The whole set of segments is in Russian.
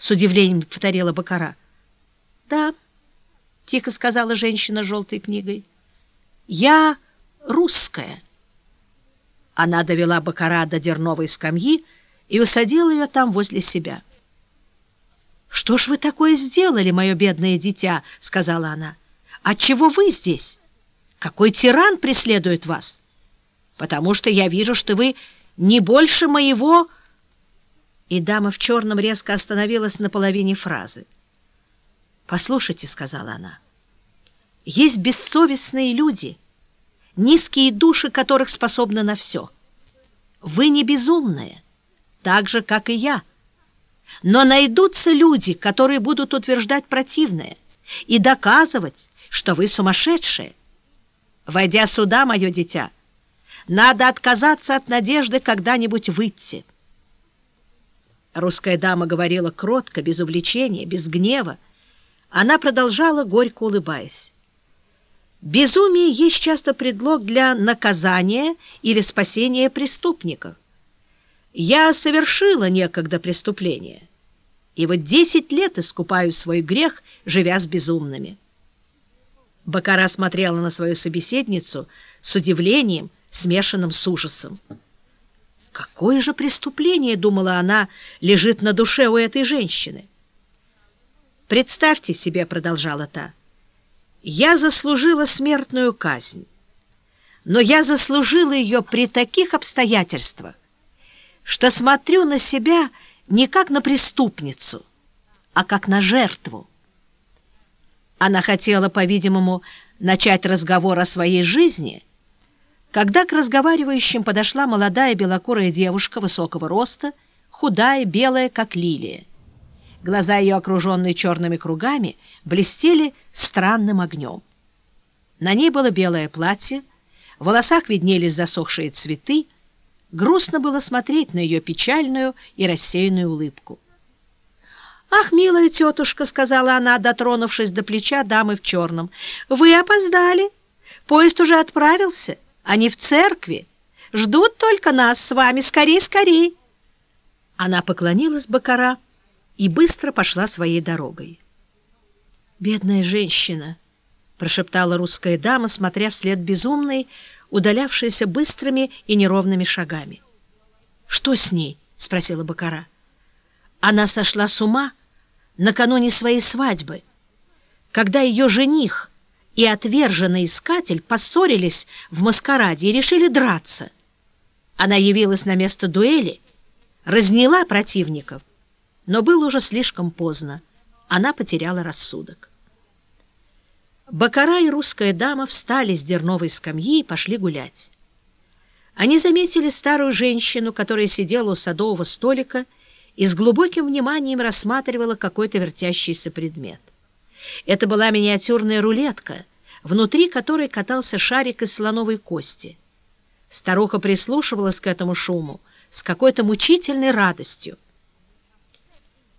с удивлением повторила Бакара. Да, тихо сказала женщина с желтой книгой. Я русская. Она довела Бакара до дерновой скамьи и усадила ее там возле себя. «Что ж вы такое сделали, мое бедное дитя?» — сказала она. «Отчего вы здесь? Какой тиран преследует вас? Потому что я вижу, что вы не больше моего...» И дама в черном резко остановилась на половине фразы. «Послушайте», — сказала она, — «есть бессовестные люди, низкие души которых способны на все. Вы не безумные, так же, как и я». Но найдутся люди, которые будут утверждать противное и доказывать, что вы сумасшедшие. Войдя сюда, мое дитя, надо отказаться от надежды когда-нибудь выйти. Русская дама говорила кротко, без увлечения, без гнева. Она продолжала, горько улыбаясь. Безумие есть часто предлог для наказания или спасения преступников. Я совершила некогда преступление, и вот десять лет искупаю свой грех, живя с безумными. Бакара смотрела на свою собеседницу с удивлением, смешанным с ужасом. «Какое же преступление, — думала она, — лежит на душе у этой женщины?» «Представьте себе, — продолжала та, — я заслужила смертную казнь, но я заслужила ее при таких обстоятельствах, что смотрю на себя не как на преступницу, а как на жертву. Она хотела, по-видимому, начать разговор о своей жизни, когда к разговаривающим подошла молодая белокурая девушка высокого роста, худая, белая, как лилия. Глаза ее, окруженные черными кругами, блестели странным огнем. На ней было белое платье, в волосах виднелись засохшие цветы, Грустно было смотреть на ее печальную и рассеянную улыбку. «Ах, милая тетушка!» — сказала она, дотронувшись до плеча дамы в черном. «Вы опоздали. Поезд уже отправился. Они в церкви. Ждут только нас с вами. Скорей, скорей!» Она поклонилась Бакара и быстро пошла своей дорогой. «Бедная женщина!» — прошептала русская дама, смотря вслед безумной, удалявшаяся быстрыми и неровными шагами. «Что с ней?» — спросила Бакара. Она сошла с ума накануне своей свадьбы, когда ее жених и отверженный искатель поссорились в маскараде и решили драться. Она явилась на место дуэли, разняла противников, но было уже слишком поздно. Она потеряла рассудок. Бакара и русская дама встали с дерновой скамьи и пошли гулять. Они заметили старую женщину, которая сидела у садового столика и с глубоким вниманием рассматривала какой-то вертящийся предмет. Это была миниатюрная рулетка, внутри которой катался шарик из слоновой кости. Старуха прислушивалась к этому шуму с какой-то мучительной радостью.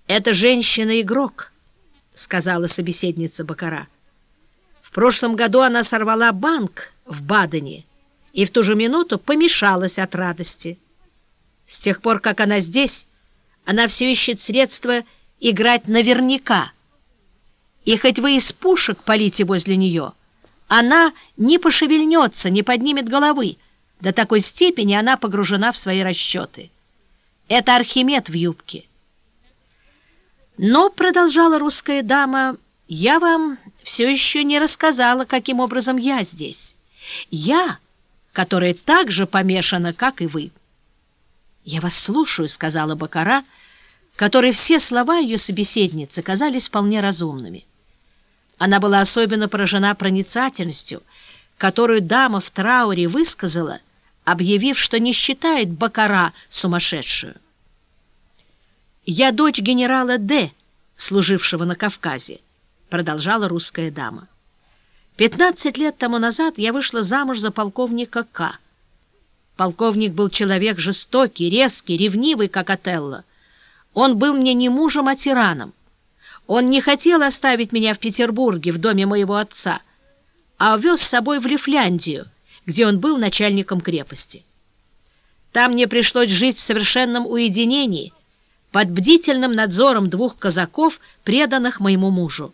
«Это женщина-игрок», — сказала собеседница Бакара. В прошлом году она сорвала банк в Бадене и в ту же минуту помешалась от радости. С тех пор, как она здесь, она все ищет средства играть наверняка. И хоть вы из пушек полите возле нее, она не пошевельнется, не поднимет головы. До такой степени она погружена в свои расчеты. Это Архимед в юбке. Но, продолжала русская дама, я вам все еще не рассказала, каким образом я здесь. Я, которая так же помешана, как и вы. «Я вас слушаю», — сказала Бакара, которой все слова ее собеседницы казались вполне разумными. Она была особенно поражена проницательностью, которую дама в трауре высказала, объявив, что не считает Бакара сумасшедшую. «Я дочь генерала Д., служившего на Кавказе продолжала русская дама. Пятнадцать лет тому назад я вышла замуж за полковника К. Полковник был человек жестокий, резкий, ревнивый, как Отелло. Он был мне не мужем, а тираном. Он не хотел оставить меня в Петербурге, в доме моего отца, а увез с собой в Лифляндию, где он был начальником крепости. Там мне пришлось жить в совершенном уединении, под бдительным надзором двух казаков, преданных моему мужу.